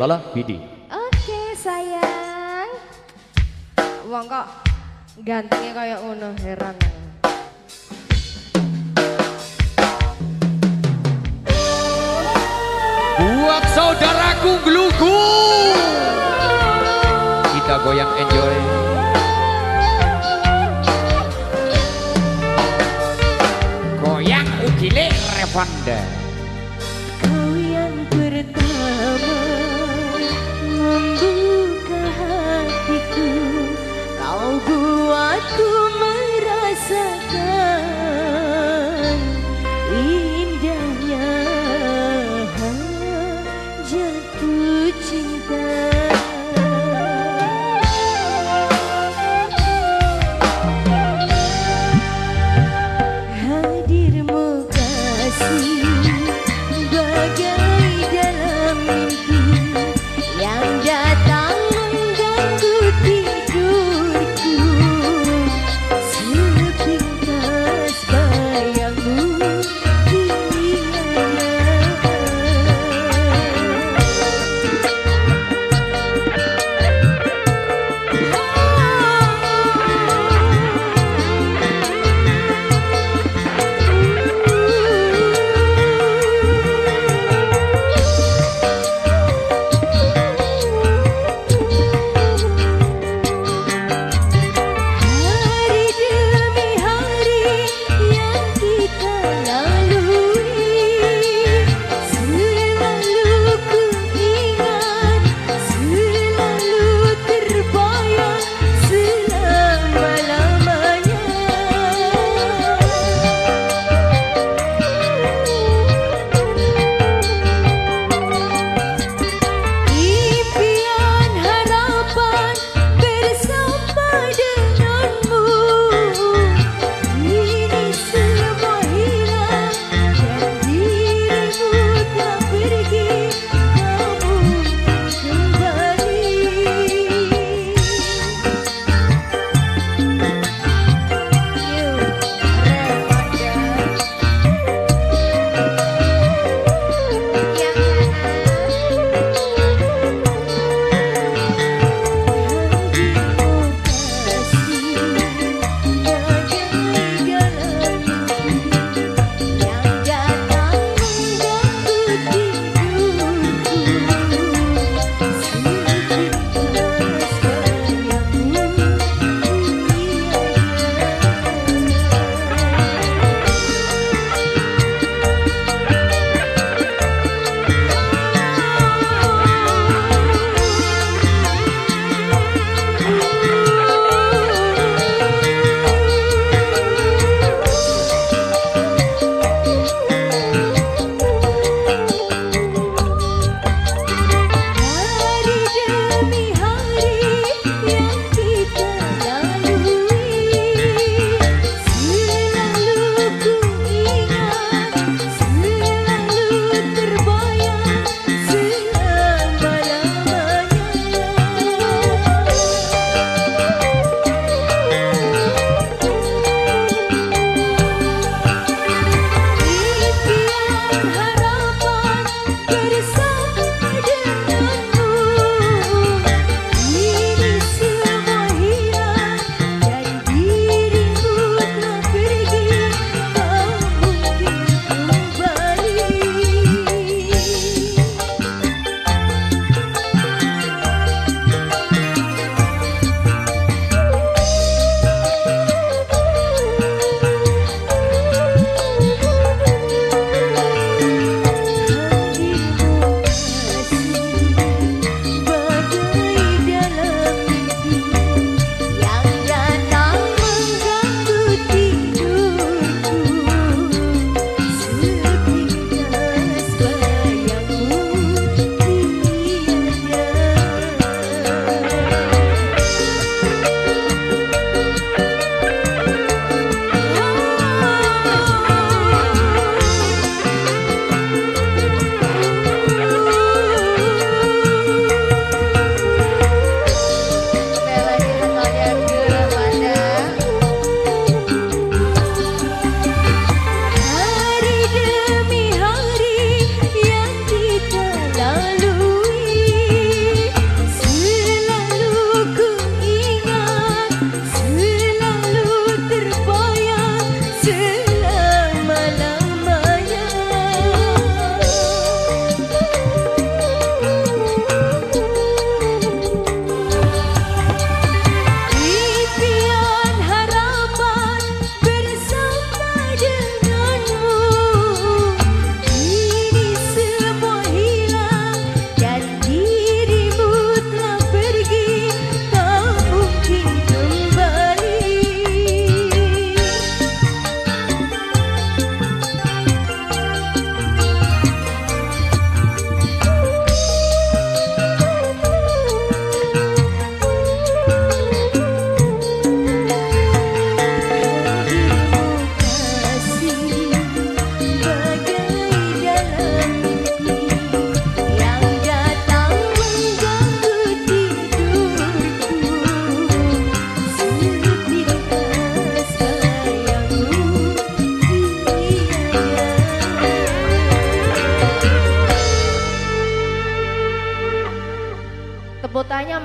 Lola Bidi. Oke sayang. Wong kok gantengnya kayak ngono heran. Buat saudaraku gelugu. Kita goyang enjoy. Goyang ukile Revanda.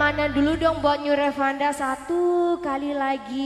Mana dulu dong buat New Revanda satu kali lagi.